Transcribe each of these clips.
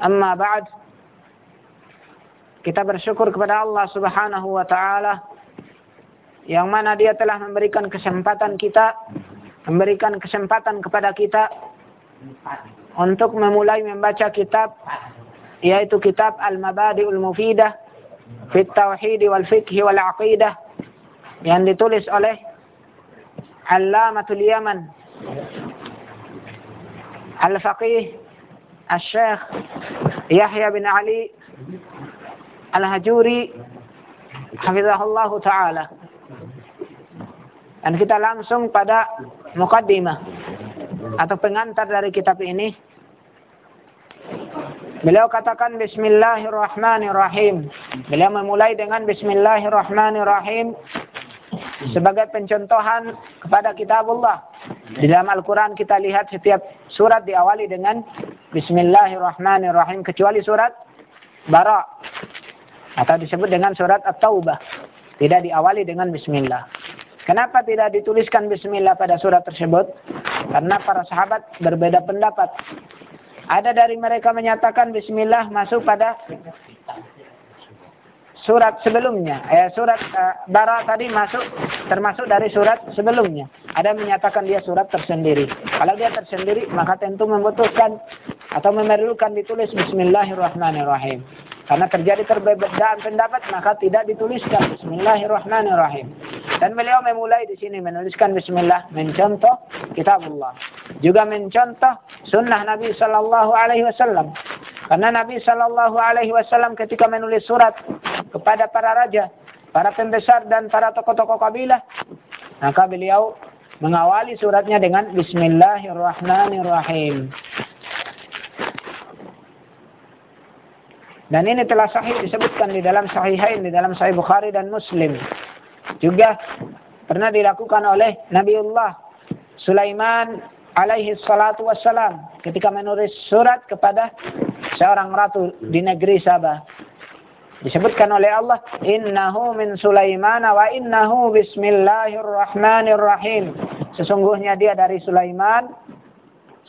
Amma ba'd. Kita bersyukur kepada Allah Subhanahu wa taala yang mana dia telah memberikan kesempatan kita memberikan kesempatan kepada kita untuk memulai membaca kitab yaitu kitab Al-Mabadi'ul Mufidah fit Tauhid wal Fiqh wal Aqidah yang ditulis oleh Allamatul Yaman Al-Faqih Al-Syekh Yahya bin Ali Al-Hajuri Hafizahullah Ta'ala. Dan kita langsung pada Muqaddimah Atau pengantar dari kitab ini. Beliau katakan Bismillahirrahmanirrahim. Beliau memulai dengan Bismillahirrahmanirrahim Sebagai pencontohan kepada kitabullah Di dalam Al-Quran kita lihat setiap surat diawali dengan Bismillahirrahmanirrahim Kecuali surat Bara Atau disebut dengan surat At-Taubah Tidak diawali dengan Bismillah Kenapa tidak dituliskan Bismillah pada surat tersebut? Karena para sahabat berbeda pendapat ada dari mereka menyatakan bismillah masuk pada surat sebelumnya. Eh, surat uh, bara tadi masuk termasuk dari surat sebelumnya. Ada menyatakan dia surat tersendiri. Kalau dia tersendiri maka tentu membutuhkan atau memerlukan ditulis bismillahirrahmanirrahim. Karena terjadi perbedaan pendapat maka tidak dituliskan Bismillahirrahmanirrahim. Dan beliau memulai di sini menuliskan Bismillah mencontoh kitabullah. Juga mencontoh sunnah Nabi Sallallahu Alaihi Wasallam. Karena Nabi Sallallahu Alaihi Wasallam ketika menulis surat kepada para raja, para pembesar dan para tokoh-tokoh kabilah, maka beliau mengawali suratnya dengan Bismillahirrahmanirrahim. Dan ini telah sahih disebutkan di dalam sahihain, di dalam sahih Bukhari dan Muslim. Juga pernah dilakukan oleh Nabiullah Sulaiman alaihi salatu wassalam ketika menulis surat kepada seorang ratu di negeri Sabah. Disebutkan oleh Allah, "Innahu min Sulaiman wa innahu bismillahirrahmanirrahim." Sesungguhnya dia dari Sulaiman,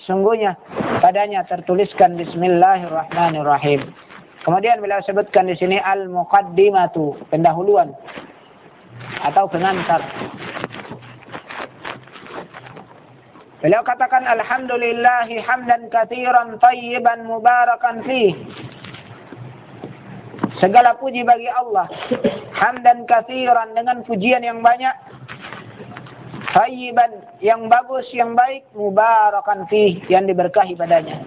sesungguhnya padanya tertuliskan bismillahirrahmanirrahim. Kemudian beliau sebutkan di sini al-muqaddimatu, pendahuluan atau pengantar. Beliau katakan alhamdulillahi hamdan katsiran tayyiban mubarakan fi. Segala puji bagi Allah. Hamdan katsiran dengan pujian yang banyak. Tayyiban yang bagus, yang baik, mubarakan fi yang diberkahi padanya.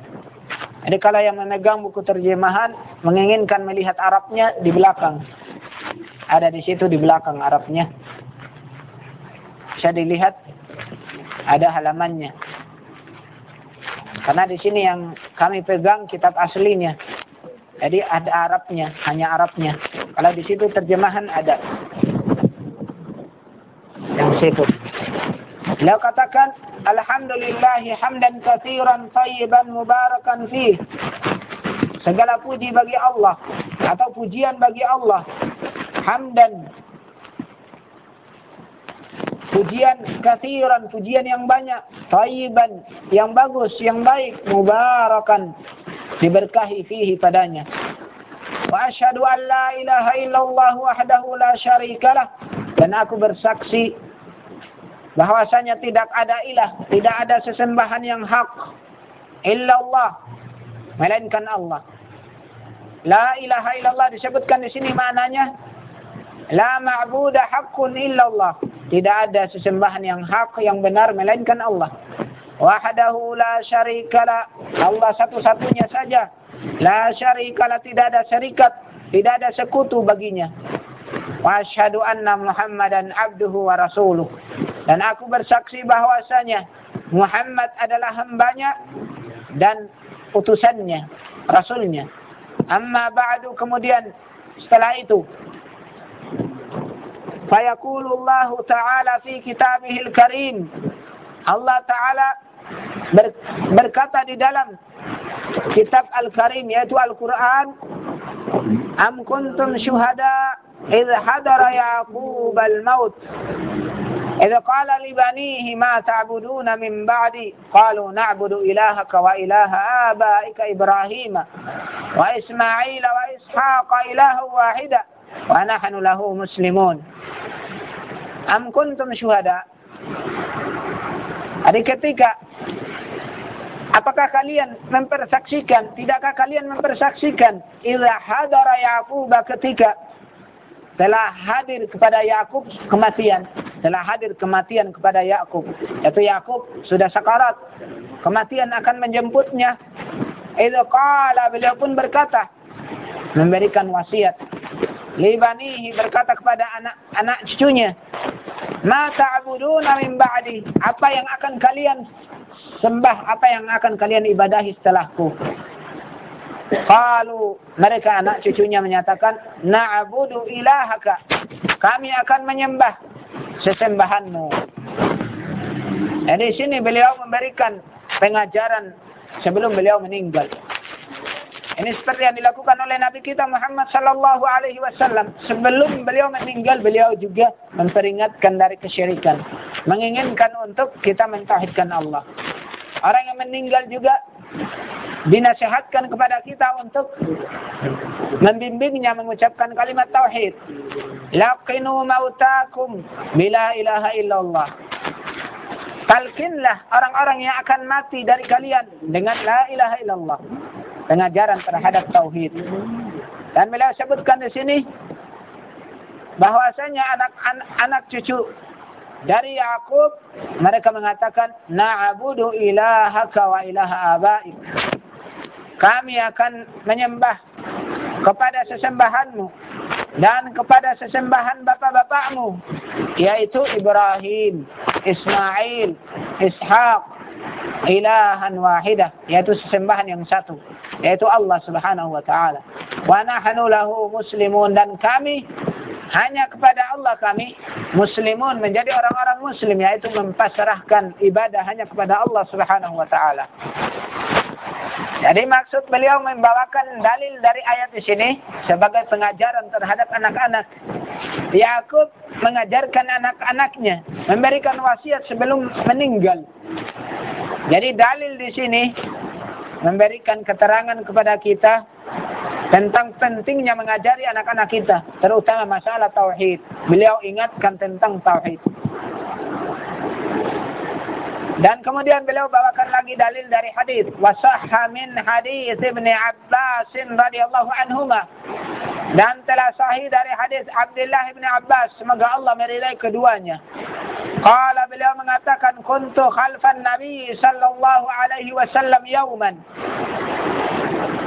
Jadi kalau yang memegang buku terjemahan menginginkan melihat Arabnya di belakang. Ada di situ di belakang Arabnya. Bisa dilihat ada halamannya. Karena di sini yang kami pegang kitab aslinya. Jadi ada Arabnya, hanya Arabnya. Kalau di situ terjemahan ada. Yang situ. Beliau katakan Alhamdulillahi hamdan kathiran tayyiban mubarakan fi. Segala puji bagi Allah atau pujian bagi Allah. Hamdan pujian kathiran, pujian yang banyak, tayyiban, yang bagus, yang baik, mubarakan, diberkahi fihi padanya. Wa asyhadu an la ilaha illallah wahdahu la syarikalah. Dan aku bersaksi bahwasanya tidak ada ilah, tidak ada sesembahan yang hak illallah melainkan Allah. La ilaha illallah disebutkan di sini maknanya la ma'budu haqqun illallah. Tidak ada sesembahan yang hak yang benar melainkan Allah. Wahdahu la syarikala. Allah satu-satunya saja. La syarikala tidak ada syarikat, tidak ada sekutu baginya. Wa asyhadu anna Muhammadan abduhu wa rasuluh. Dan aku bersaksi bahwasanya Muhammad adalah hambanya dan utusannya, rasulnya. Amma ba'du kemudian setelah itu fayaqulu Allah taala fi kitabihil karim Allah taala ber, berkata di dalam kitab Al-Karim yaitu Al-Qur'an Am kuntum syuhada idh hadara Yaqub al-maut إذ قال لبنيه ما تعبدون من بعدي؟ قالوا نعبد إلهك وإله آبائك إبراهيم وإسماعيل وإسحاق إله واحدا ونحن له مسلمون. أم كنتم شهداء؟ Ada ketika Apakah kalian mempersaksikan? Tidakkah kalian mempersaksikan? Ila hadara Yaqub ketika telah hadir kepada Yakub kematian. Telah hadir kematian kepada Yakub. Yaitu Yakub sudah sakarat. Kematian akan menjemputnya. Itu kala beliau pun berkata. Memberikan wasiat. Libanihi berkata kepada anak-anak cucunya. Ma ta'buduna min ba'di. Apa yang akan kalian sembah apa yang akan kalian ibadahi setelahku. Kalau mereka anak cucunya menyatakan, Na'budu ilahaka. Kami akan menyembah sesembahanmu. Dan di sini beliau memberikan pengajaran sebelum beliau meninggal. Ini seperti yang dilakukan oleh Nabi kita Muhammad Sallallahu Alaihi Wasallam. Sebelum beliau meninggal, beliau juga memperingatkan dari kesyirikan. Menginginkan untuk kita mentauhidkan Allah. Orang yang meninggal juga dinasihatkan kepada kita untuk membimbingnya mengucapkan kalimat tauhid. Laqinu mautakum bila ilaha illallah. Talkinlah orang-orang yang akan mati dari kalian dengan la ilaha illallah. Pengajaran terhadap tauhid. Dan beliau sebutkan di sini bahwasanya anak-anak anak cucu dari Yakub mereka mengatakan na'budu ilahaka wa ilaha abaik. Kami akan menyembah kepada sesembahanmu dan kepada sesembahan bapak-bapakmu yaitu Ibrahim, Ismail, Ishaq, ilahan wahidah yaitu sesembahan yang satu yaitu Allah Subhanahu wa taala. Wa nahnu lahu muslimun dan kami hanya kepada Allah kami muslimun menjadi orang-orang muslim yaitu mempasrahkan ibadah hanya kepada Allah Subhanahu wa taala. Jadi maksud beliau membawakan dalil dari ayat di sini sebagai pengajaran terhadap anak-anak. Yakub mengajarkan anak-anaknya, memberikan wasiat sebelum meninggal. Jadi dalil di sini memberikan keterangan kepada kita tentang pentingnya mengajari anak-anak kita, terutama masalah tauhid. Beliau ingatkan tentang tauhid. Dan kemudian beliau bawakan lagi dalil dari hadis wasahha min hadis Ibnu Abbas radhiyallahu anhuma dan telah sahih dari hadis Abdullah bin Abbas semoga Allah meridai keduanya. Qala beliau mengatakan kuntu khalfan Nabi sallallahu alaihi wasallam yauman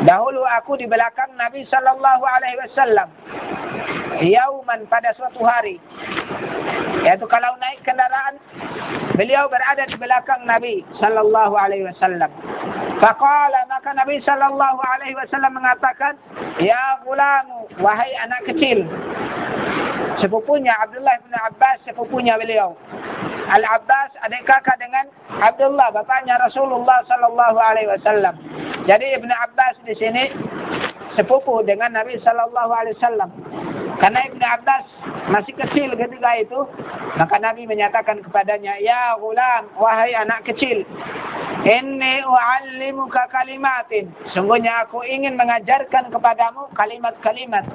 Dahulu aku di belakang Nabi Sallallahu Alaihi Wasallam. Yauman pada suatu hari. Yaitu kalau naik kendaraan, beliau berada di belakang Nabi Sallallahu Alaihi Wasallam. Faqala maka Nabi Sallallahu Alaihi Wasallam mengatakan, Ya gulamu, wahai anak kecil. Sepupunya Abdullah bin Abbas, sepupunya beliau. Al-Abbas adik kakak dengan Abdullah, bapaknya Rasulullah Sallallahu Alaihi Wasallam. Jadi Ibnu Abbas di sini sepupu dengan Nabi Sallallahu Alaihi Wasallam. Karena Ibnu Abbas masih kecil ketika itu, maka Nabi menyatakan kepadanya, Ya gulam, wahai anak kecil, Inni u'allimuka kalimatin. Sungguhnya aku ingin mengajarkan kepadamu kalimat-kalimat.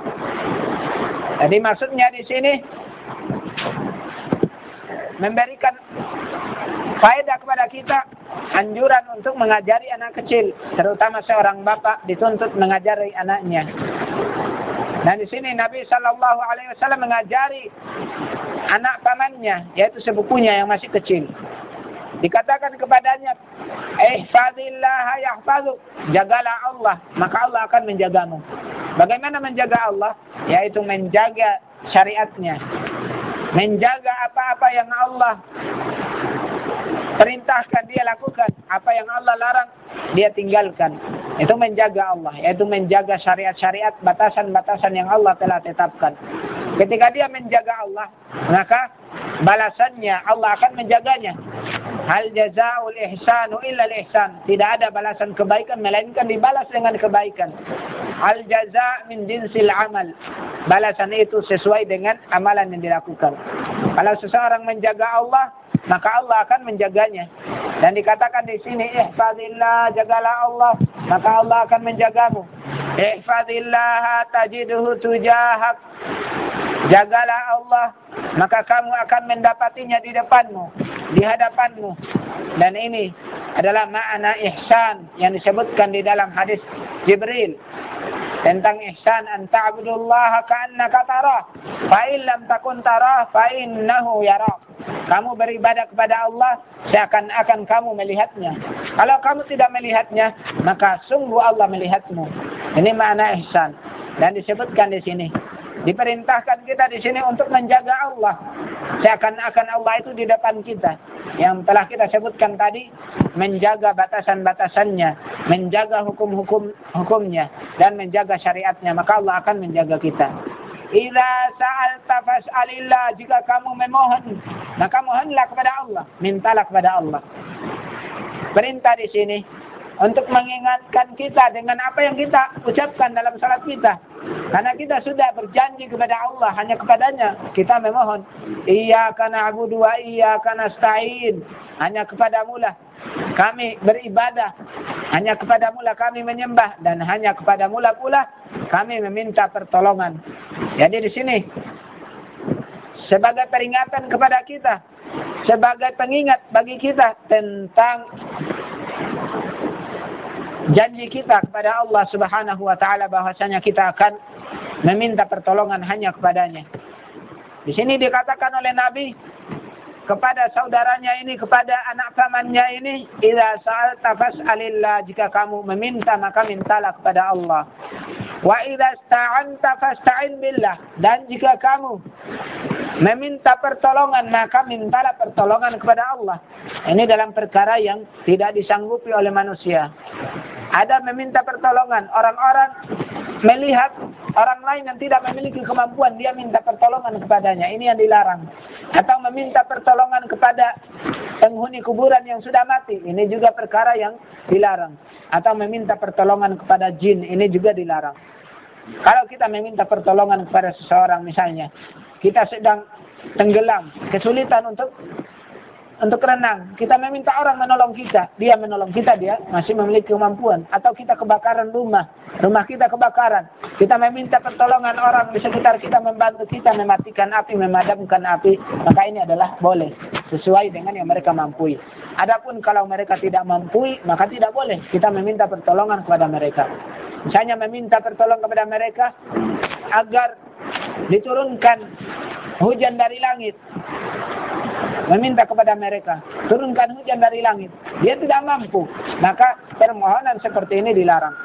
Jadi maksudnya di sini memberikan faedah kepada kita anjuran untuk mengajari anak kecil, terutama seorang bapak dituntut mengajari anaknya. Dan di sini Nabi Shallallahu Alaihi Wasallam mengajari anak pamannya, yaitu sepupunya yang masih kecil. Dikatakan kepadanya, eh yahfazuk, jagalah Allah, maka Allah akan menjagamu. Bagaimana menjaga Allah? Yaitu menjaga syariatnya, menjaga apa-apa yang Allah perintahkan dia lakukan, apa yang Allah larang dia tinggalkan. Itu menjaga Allah, yaitu menjaga syariat-syariat, batasan-batasan yang Allah telah tetapkan. Ketika dia menjaga Allah, maka balasannya Allah akan menjaganya. Hal jazaul ihsanu illa ihsan. Tidak ada balasan kebaikan melainkan dibalas dengan kebaikan. Al jaza min jinsil amal. Balasan itu sesuai dengan amalan yang dilakukan. Kalau seseorang menjaga Allah, maka Allah akan menjaganya. Dan dikatakan di sini, ihfadillah, jagalah Allah, maka Allah akan menjagamu. Ihfadillah tajiduhu tujahak. Jagalah Allah, maka kamu akan mendapatinya di depanmu, di hadapanmu. Dan ini adalah makna ihsan yang disebutkan di dalam hadis Jibril tentang ihsan an ta'budullaha ka'annaka tarah. Fa lam takun tarah fa innahu yarak kamu beribadah kepada Allah seakan-akan kamu melihatnya. Kalau kamu tidak melihatnya maka sungguh Allah melihatmu. Ini makna ihsan. Dan disebutkan di sini diperintahkan kita di sini untuk menjaga Allah seakan-akan Allah itu di depan kita yang telah kita sebutkan tadi menjaga batasan-batasannya, menjaga hukum-hukum hukumnya dan menjaga syariatnya, maka Allah akan menjaga kita. Ila sa'alta fas'alillah jika kamu memohon, maka mohonlah kepada Allah, mintalah kepada Allah. Perintah di sini untuk mengingatkan kita dengan apa yang kita ucapkan dalam salat kita. Karena kita sudah berjanji kepada Allah, hanya kepadanya kita memohon. Iya karena Abu dua iya karena stain. Hanya kepadamu lah kami beribadah. Hanya kepadamu lah kami menyembah. Dan hanya kepadamu lah pula kami meminta pertolongan. Jadi di sini, sebagai peringatan kepada kita, sebagai pengingat bagi kita tentang janji kita kepada Allah Subhanahu wa taala bahwasanya kita akan meminta pertolongan hanya kepadanya. Di sini dikatakan oleh Nabi kepada saudaranya ini, kepada anak pamannya ini, "Idza sa'alta fas'alillah." Jika kamu meminta maka mintalah kepada Allah. Wa idza sta'anta fasta'in billah. Dan jika kamu meminta pertolongan maka mintalah pertolongan kepada Allah. Ini dalam perkara yang tidak disanggupi oleh manusia. Ada meminta pertolongan. Orang-orang melihat orang lain yang tidak memiliki kemampuan, dia minta pertolongan kepadanya. Ini yang dilarang. Atau meminta pertolongan kepada penghuni kuburan yang sudah mati. Ini juga perkara yang dilarang. Atau meminta pertolongan kepada jin. Ini juga dilarang. Kalau kita meminta pertolongan kepada seseorang misalnya, kita sedang tenggelam, kesulitan untuk untuk renang. Kita meminta orang menolong kita. Dia menolong kita, dia masih memiliki kemampuan. Atau kita kebakaran rumah. Rumah kita kebakaran. Kita meminta pertolongan orang di sekitar kita membantu kita mematikan api, memadamkan api. Maka ini adalah boleh. Sesuai dengan yang mereka mampu. Adapun kalau mereka tidak mampu, maka tidak boleh. Kita meminta pertolongan kepada mereka. Misalnya meminta pertolongan kepada mereka agar diturunkan hujan dari langit meminta kepada mereka, turunkan hujan dari langit. Dia tidak mampu, maka permohonan seperti ini dilarang.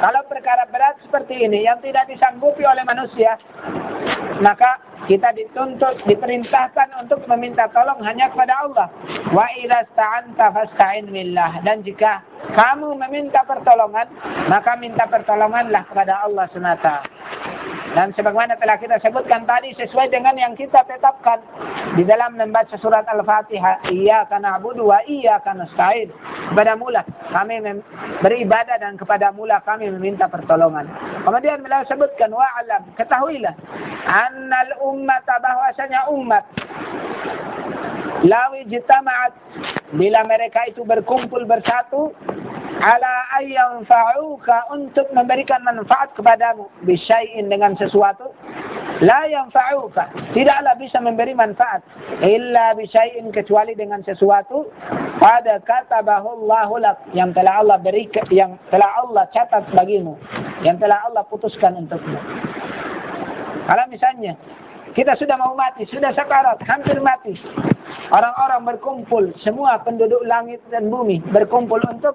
Kalau perkara berat seperti ini yang tidak disanggupi oleh manusia, maka kita dituntut, diperintahkan untuk meminta tolong hanya kepada Allah. Wa idza fasta'in billah. Dan jika kamu meminta pertolongan, maka minta pertolonganlah kepada Allah semata. Dan sebagaimana telah kita sebutkan tadi sesuai dengan yang kita tetapkan di dalam membaca surat Al-Fatihah, Iyyaka na'budu wa iyyaka nasta'in. Kepada mula kami beribadah dan kepada mula kami meminta pertolongan. Kemudian beliau sebutkan wa'alam, ketahuilah annal ummata bahwasanya umat lawi jitama'at bila mereka itu berkumpul bersatu ala ayyan fa'uka untuk memberikan manfaat kepadamu. Bisyai'in dengan sesuatu. La yanfa'uka. Tidaklah bisa memberi manfaat. Illa bisyai'in kecuali dengan sesuatu. Pada katabahu Allah lak. Yang telah Allah beri yang telah Allah catat bagimu. Yang telah Allah putuskan untukmu. Kalau misalnya kita sudah mau mati, sudah sekarat, hampir mati. Orang-orang berkumpul, semua penduduk langit dan bumi berkumpul untuk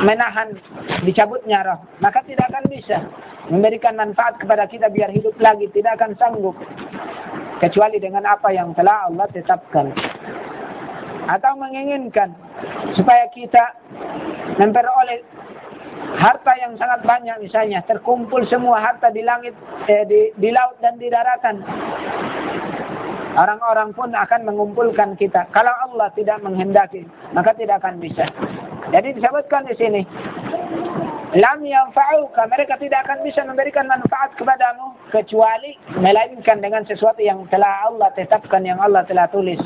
menahan dicabutnya roh, maka tidak akan bisa memberikan manfaat kepada kita biar hidup lagi, tidak akan sanggup. Kecuali dengan apa yang telah Allah tetapkan. Atau menginginkan supaya kita memperoleh harta yang sangat banyak misalnya terkumpul semua harta di langit eh, di, di laut dan di daratan. Orang-orang pun akan mengumpulkan kita. Kalau Allah tidak menghendaki maka tidak akan bisa jadi disebutkan di sini lam yanfa'uka. Mereka tidak akan bisa memberikan manfaat kepadamu kecuali melainkan dengan sesuatu yang telah Allah tetapkan yang Allah telah tulis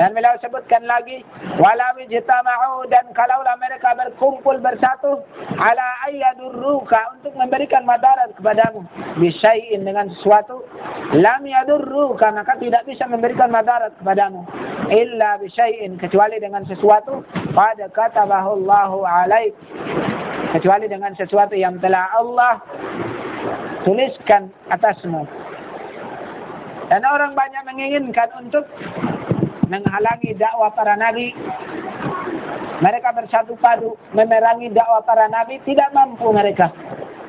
dan beliau sebutkan lagi, walau ijtama'u dan kalaulah mereka berkumpul bersatu ala ayyadurruka untuk memberikan madarat kepadamu bisyai'in dengan sesuatu lam yadurruka maka tidak bisa memberikan madarat kepadamu illa bisyai'in kecuali dengan sesuatu pada katabahu Allahu alaik kecuali dengan sesuatu yang telah Allah tuliskan atasmu. Dan orang banyak menginginkan untuk menghalangi dakwah para nabi. Mereka bersatu padu memerangi dakwah para nabi, tidak mampu mereka.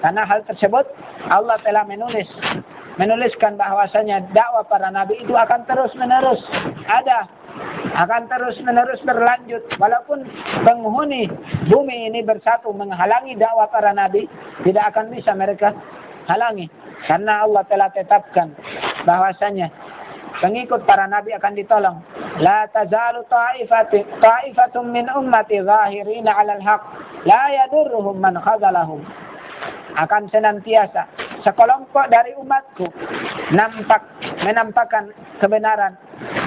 Karena hal tersebut Allah telah menulis menuliskan bahwasanya dakwah para nabi itu akan terus menerus ada akan terus menerus berlanjut walaupun penghuni bumi ini bersatu menghalangi dakwah para nabi tidak akan bisa mereka halangi karena Allah telah tetapkan bahwasanya Pengikut para nabi akan ditolong. La tazalu ta'ifati ta'ifatum min ummati zahirina 'alal haq la yadurruhum man khazalahum. Akan senantiasa sekelompok dari umatku nampak menampakkan kebenaran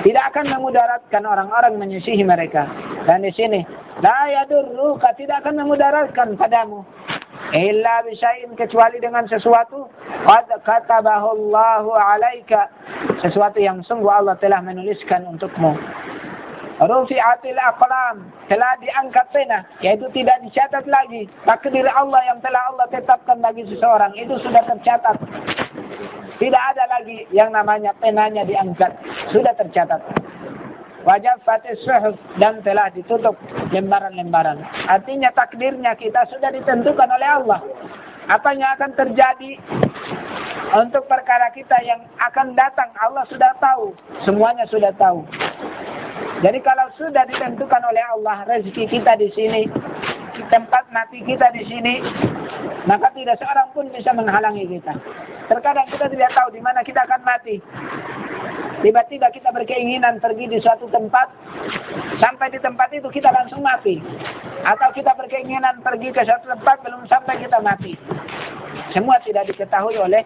tidak akan memudaratkan orang-orang menyisihi mereka dan di sini la yadurruka tidak akan memudaratkan padamu illa bisyai'in kecuali dengan sesuatu qad katabahu Allahu 'alaika. Sesuatu yang sungguh Allah telah menuliskan untukmu. Rufi'atil aqlam telah diangkat pena yaitu tidak dicatat lagi. Takdir Allah yang telah Allah tetapkan bagi seseorang itu sudah tercatat. Tidak ada lagi yang namanya penanya diangkat sudah tercatat wajah fatih suhuf dan telah ditutup lembaran-lembaran. Artinya takdirnya kita sudah ditentukan oleh Allah. Apa yang akan terjadi untuk perkara kita yang akan datang Allah sudah tahu. Semuanya sudah tahu. Jadi kalau sudah ditentukan oleh Allah rezeki kita di sini, tempat mati kita di sini, maka tidak seorang pun bisa menghalangi kita. Terkadang kita tidak tahu di mana kita akan mati. Tiba-tiba kita berkeinginan pergi di suatu tempat, sampai di tempat itu kita langsung mati. Atau kita berkeinginan pergi ke suatu tempat, belum sampai kita mati. Semua tidak diketahui oleh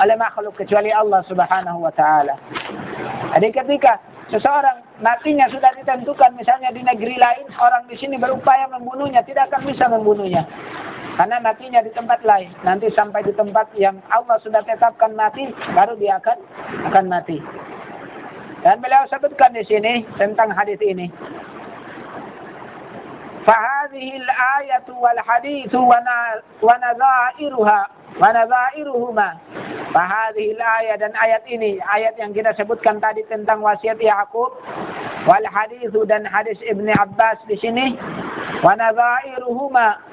oleh makhluk kecuali Allah Subhanahu wa taala. Jadi ketika seseorang matinya sudah ditentukan misalnya di negeri lain, orang di sini berupaya membunuhnya, tidak akan bisa membunuhnya. Karena matinya di tempat lain. Nanti sampai di tempat yang Allah sudah tetapkan mati, baru dia akan akan mati. Dan beliau sebutkan di sini tentang hadis ini. فهذه الآية والحديث ونظائرها ونظائرهما فهذه الآية dan ayat ini ayat yang kita sebutkan tadi tentang wasiat Yakub wal hadis dan hadis Ibnu Abbas di sini wa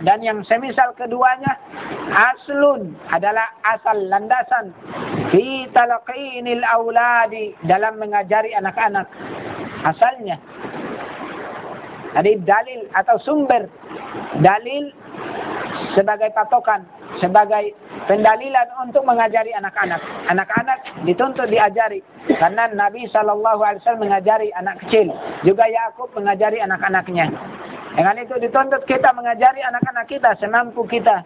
dan yang semisal keduanya aslun adalah asal landasan. Fi talqinil auladi dalam mengajari anak-anak. Asalnya. Jadi dalil atau sumber. Dalil sebagai patokan sebagai pendalilan untuk mengajari anak-anak. Anak-anak dituntut diajari. Karena Nabi Shallallahu Alaihi Wasallam mengajari anak kecil, juga Yakub mengajari anak-anaknya. Dengan itu dituntut kita mengajari anak-anak kita semampu kita.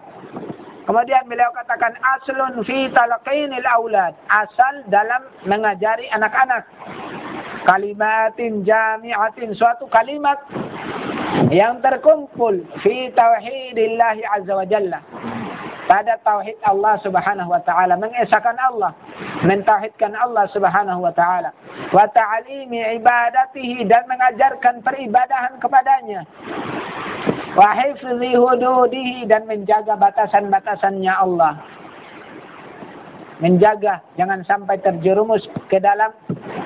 Kemudian beliau katakan aslun fi talqinil aulad. Asal dalam mengajari anak-anak. Kalimatin jami'atin suatu kalimat yang terkumpul fi tauhidillahi azza wa jalla pada tauhid Allah Subhanahu wa taala, mengesahkan Allah, mentauhidkan Allah Subhanahu wa taala, wa ta'limi ibadatihi dan mengajarkan peribadahan kepadanya. Wa hifzi hududihi dan menjaga batasan-batasannya Allah. Menjaga jangan sampai terjerumus ke dalam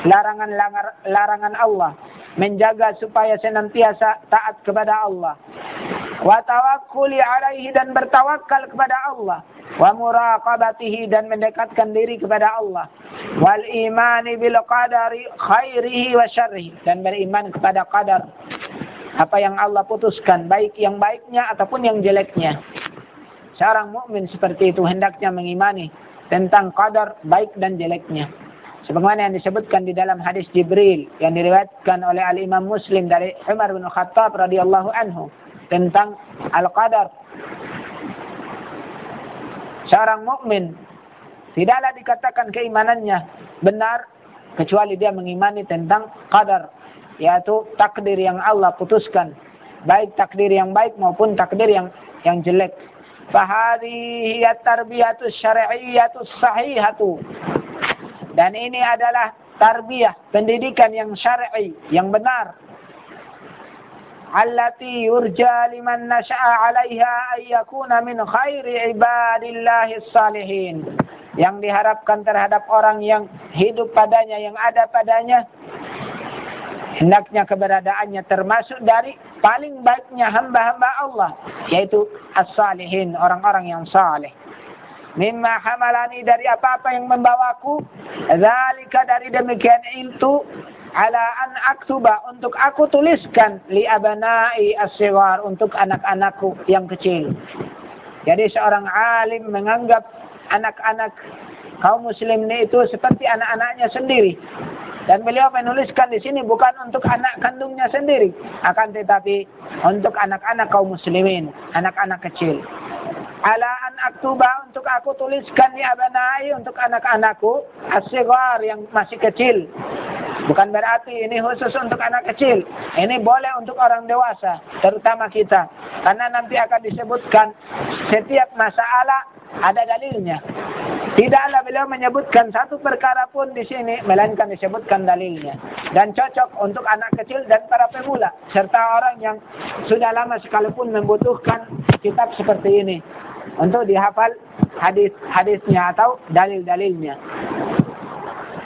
larangan-larangan Allah. Menjaga supaya senantiasa taat kepada Allah wa tawakkuli alaihi dan bertawakal kepada Allah. Wa muraqabatihi dan mendekatkan diri kepada Allah. Wal imani bil qadari khairihi wa syarrihi. Dan beriman kepada qadar. Apa yang Allah putuskan, baik yang baiknya ataupun yang jeleknya. Seorang mukmin seperti itu hendaknya mengimani tentang qadar baik dan jeleknya. Sebagaimana yang disebutkan di dalam hadis Jibril yang diriwayatkan oleh Al Imam Muslim dari Umar bin Khattab radhiyallahu anhu tentang al-qadar. Seorang mukmin tidaklah dikatakan keimanannya benar kecuali dia mengimani tentang qadar yaitu takdir yang Allah putuskan. Baik takdir yang baik maupun takdir yang yang jelek. Fahadhihi tarbiyatu syar'iyyatu sahihatu. Dan ini adalah tarbiyah pendidikan yang syar'i yang benar allati yurja liman nasha'a 'alaiha ay yakuna min khairi ibadillahi salihin yang diharapkan terhadap orang yang hidup padanya, yang ada padanya, hendaknya keberadaannya termasuk dari paling baiknya hamba-hamba Allah, yaitu as-salihin, orang-orang yang saleh. Mimma hamalani dari apa-apa yang membawaku, zalika dari demikian itu ala an aktuba untuk aku tuliskan li abanai as untuk anak-anakku yang kecil. Jadi seorang alim menganggap anak-anak kaum muslim ini itu seperti anak-anaknya sendiri. Dan beliau menuliskan di sini bukan untuk anak kandungnya sendiri, akan tetapi untuk anak-anak kaum muslimin, anak-anak kecil. Ala an aktuba untuk aku tuliskan di abanai untuk anak-anakku asyigar yang masih kecil. Bukan berarti ini khusus untuk anak kecil. Ini boleh untuk orang dewasa, terutama kita. Karena nanti akan disebutkan setiap masalah ada dalilnya. Tidaklah beliau menyebutkan satu perkara pun di sini, melainkan disebutkan dalilnya. Dan cocok untuk anak kecil dan para pemula, serta orang yang sudah lama sekalipun membutuhkan kitab seperti ini untuk dihafal hadis-hadisnya atau dalil-dalilnya.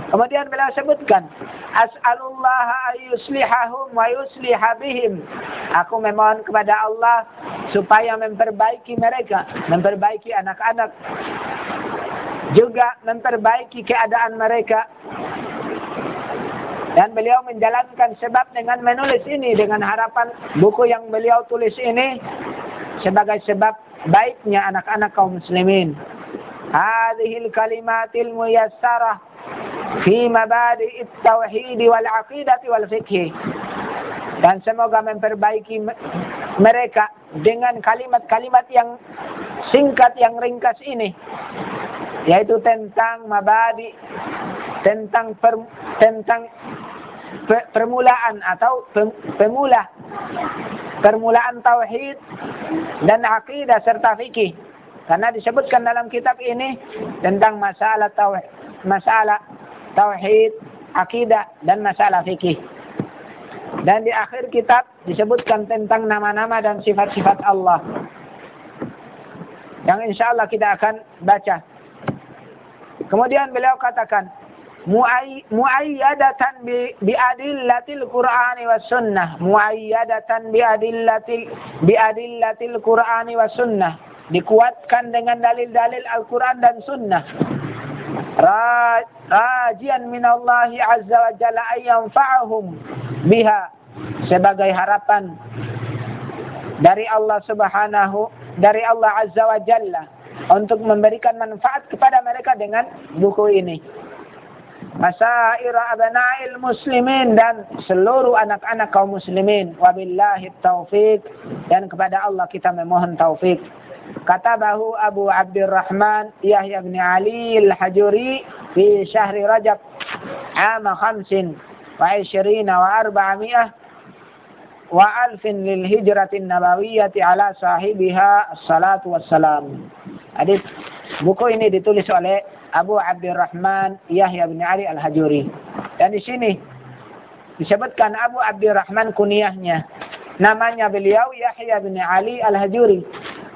Kemudian beliau sebutkan, As'alullah ayuslihahum wa yusliha bihim. Aku memohon kepada Allah supaya memperbaiki mereka, memperbaiki anak-anak. Juga memperbaiki keadaan mereka. Dan beliau menjalankan sebab dengan menulis ini, dengan harapan buku yang beliau tulis ini sebagai sebab baiknya anak-anak kaum muslimin. Hadihil kalimatil muyassarah fi mabadi tauhid wal aqidah wal fikih dan semoga memperbaiki mereka dengan kalimat-kalimat yang singkat yang ringkas ini yaitu tentang mabadi tentang per, tentang per, permulaan atau pem, pemula permulaan tauhid dan akidah serta fikih karena disebutkan dalam kitab ini tentang masalah tauhid masalah tauhid, akidah, dan masalah fikih. Dan di akhir kitab disebutkan tentang nama-nama dan sifat-sifat Allah. Yang insya Allah kita akan baca. Kemudian beliau katakan, muayyadatan bi, bi adillatil Qur'ani was sunnah. Muayyadatan bi adillatil bi adillatil Qur'ani was sunnah. Dikuatkan dengan dalil-dalil Al-Quran dan Sunnah ajian minallahi azza wa jalla ayyam fa'ahum biha. Sebagai harapan dari Allah subhanahu dari Allah azza wa jalla untuk memberikan manfaat kepada mereka dengan buku ini. Masaira abna'il muslimin dan seluruh anak-anak kaum muslimin. Wabillahi taufik dan kepada Allah kita memohon taufik kata bahu Abu Abdurrahman Yahya bin Ali al-Hajuri. في شهر رجب عام خمس وعشرين وأربعمائة وألف للهجرة النبوية على صاحبها الصلاة والسلام Hadis buku ini ditulis oleh Abu Abdurrahman Yahya bin Ali Al-Hajuri. Dan di sini disebutkan Abu Abdurrahman kunyahnya. Namanya beliau Yahya bin Ali Al-Hajuri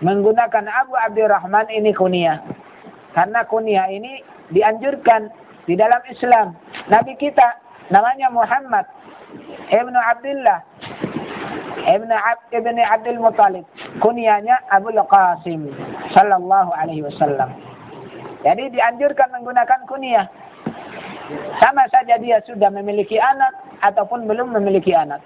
menggunakan Abu Abdurrahman ini kunyah. Karena kunyah ini dianjurkan di dalam Islam. Nabi kita namanya Muhammad Ibnu Abdullah Ibnu Ab, Ibnu Abdul Muthalib. Kunyahnya Abu Qasim sallallahu alaihi wasallam. Jadi dianjurkan menggunakan kunyah. Sama saja dia sudah memiliki anak ataupun belum memiliki anak.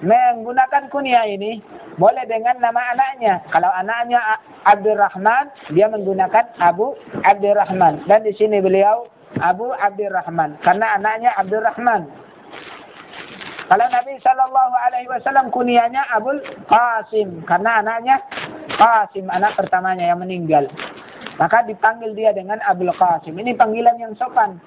Menggunakan kunyah ini boleh dengan nama anaknya. Kalau anaknya Abdurrahman, dia menggunakan Abu Abdurrahman. Dan di sini beliau Abu Abdurrahman karena anaknya Abdurrahman. Kalau Nabi Shallallahu Alaihi Wasallam kunyahnya Abul Qasim karena anaknya Qasim anak pertamanya yang meninggal. Maka dipanggil dia dengan Abul Qasim. Ini panggilan yang sopan.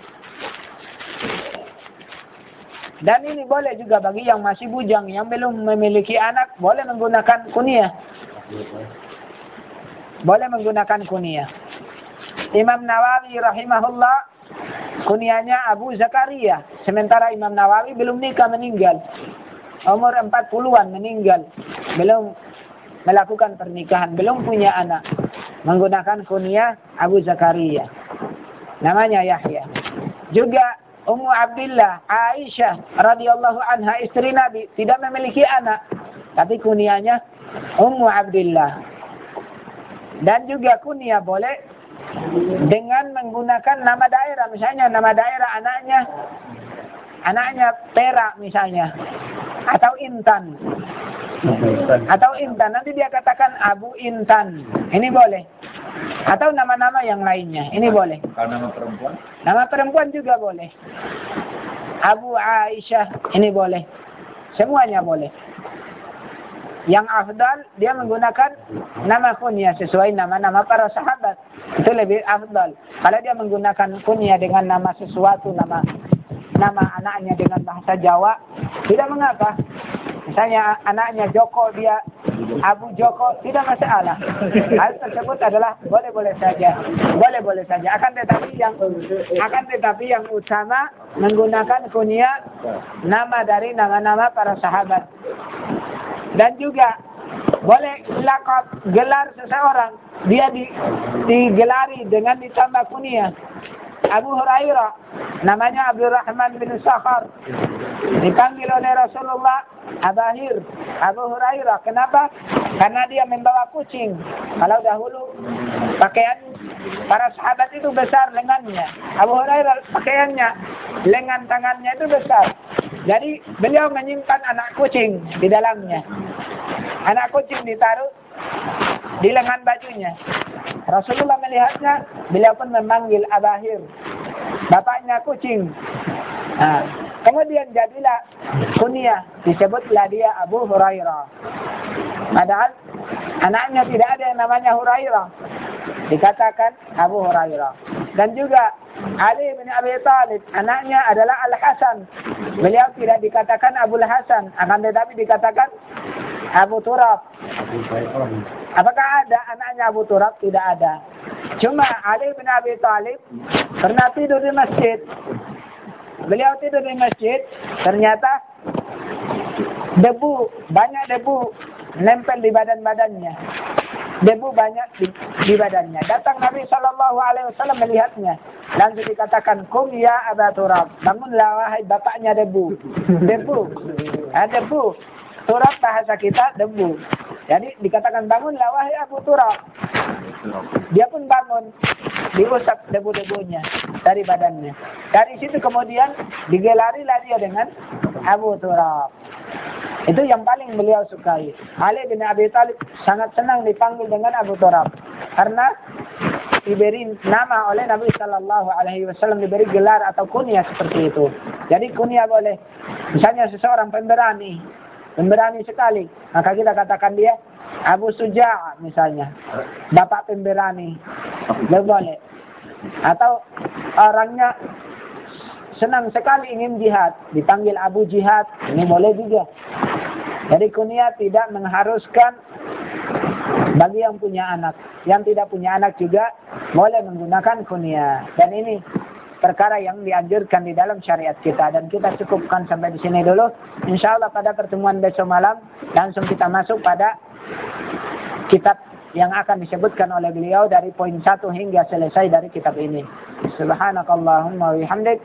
Dan ini boleh juga bagi yang masih bujang, yang belum memiliki anak, boleh menggunakan kunyah. Boleh menggunakan kunyah. Imam Nawawi rahimahullah, kunyahnya Abu Zakaria. Sementara Imam Nawawi belum nikah meninggal. Umur 40-an meninggal. Belum melakukan pernikahan, belum punya anak. Menggunakan kunyah Abu Zakaria. Namanya Yahya. Juga Ummu Abdullah Aisyah radhiyallahu anha istri Nabi tidak memiliki anak. Tapi kunianya Ummu Abdullah dan juga kunia boleh dengan menggunakan nama daerah. Misalnya nama daerah anaknya anaknya Perak misalnya atau Intan. Atau Intan. Nanti dia katakan Abu Intan. Ini boleh atau nama-nama yang lainnya. Ini boleh. Kalau nama perempuan? Nama perempuan juga boleh. Abu Aisyah ini boleh. Semuanya boleh. Yang afdal dia menggunakan nama kunyah sesuai nama-nama para sahabat. Itu lebih afdal. Kalau dia menggunakan kunyah dengan nama sesuatu, nama nama anaknya dengan bahasa Jawa, tidak mengapa. Misalnya anaknya Joko dia Abu Joko tidak masalah. Hal tersebut adalah boleh-boleh saja. Boleh-boleh saja. Akan tetapi yang akan tetapi yang utama menggunakan kunyah nama dari nama-nama para sahabat. Dan juga boleh lakop gelar seseorang dia di, digelari dengan ditambah kunyah. Abu Hurairah namanya Abdurrahman bin Sakhar. Dipanggil oleh Rasulullah Abahir Abu Hurairah. Kenapa? Karena dia membawa kucing. Kalau dahulu pakaian para sahabat itu besar lengannya. Abu Hurairah pakaiannya lengan tangannya itu besar. Jadi beliau menyimpan anak kucing di dalamnya. Anak kucing ditaruh di lengan bajunya Rasulullah melihatnya, beliau pun memanggil Abahir. Bapaknya kucing. Nah, kemudian jadilah kunyah, disebutlah dia Abu Hurairah. Padahal anaknya tidak ada yang namanya Hurairah. Dikatakan Abu Hurairah. Dan juga Ali bin Abi Talib, anaknya adalah Al-Hasan. Beliau tidak dikatakan Abu Hasan, akan tetapi dikatakan Abu Turab. Apakah ada anaknya Abu Turab? Tidak ada. Cuma Ali bin Abi Talib pernah tidur di masjid. Beliau tidur di masjid, ternyata debu, banyak debu nempel di badan-badannya. Debu banyak di, di badannya. Datang Nabi Shallallahu Alaihi Wasallam melihatnya. Langsung dikatakan, Kum ya Abu Turab. Bangunlah wahai bapaknya debu. Debu. Ada debu. Turab bahasa kita debu. Jadi dikatakan bangunlah wahai Abu Turab. Dia pun bangun, diusap debu-debunya dari badannya. Dari situ kemudian digelarilah dia dengan Abu Turab. Itu yang paling beliau sukai. Ali bin Abi Thalib sangat senang dipanggil dengan Abu Turab. Karena diberi nama oleh Nabi Shallallahu Alaihi Wasallam diberi gelar atau kunyah seperti itu. Jadi kunyah boleh. Misalnya seseorang pemberani, pemberani sekali. Maka kita katakan dia Abu Suja misalnya. Bapak pemberani. Boleh. Atau orangnya senang sekali ingin jihad. Dipanggil Abu Jihad. Ini boleh juga. Jadi kunyah tidak mengharuskan bagi yang punya anak. Yang tidak punya anak juga boleh menggunakan kunyah. Dan ini perkara yang dianjurkan di dalam syariat kita dan kita cukupkan sampai di sini dulu. Insya Allah pada pertemuan besok malam langsung kita masuk pada kitab yang akan disebutkan oleh beliau dari poin satu hingga selesai dari kitab ini. Subhanakallahumma wa bihamdik.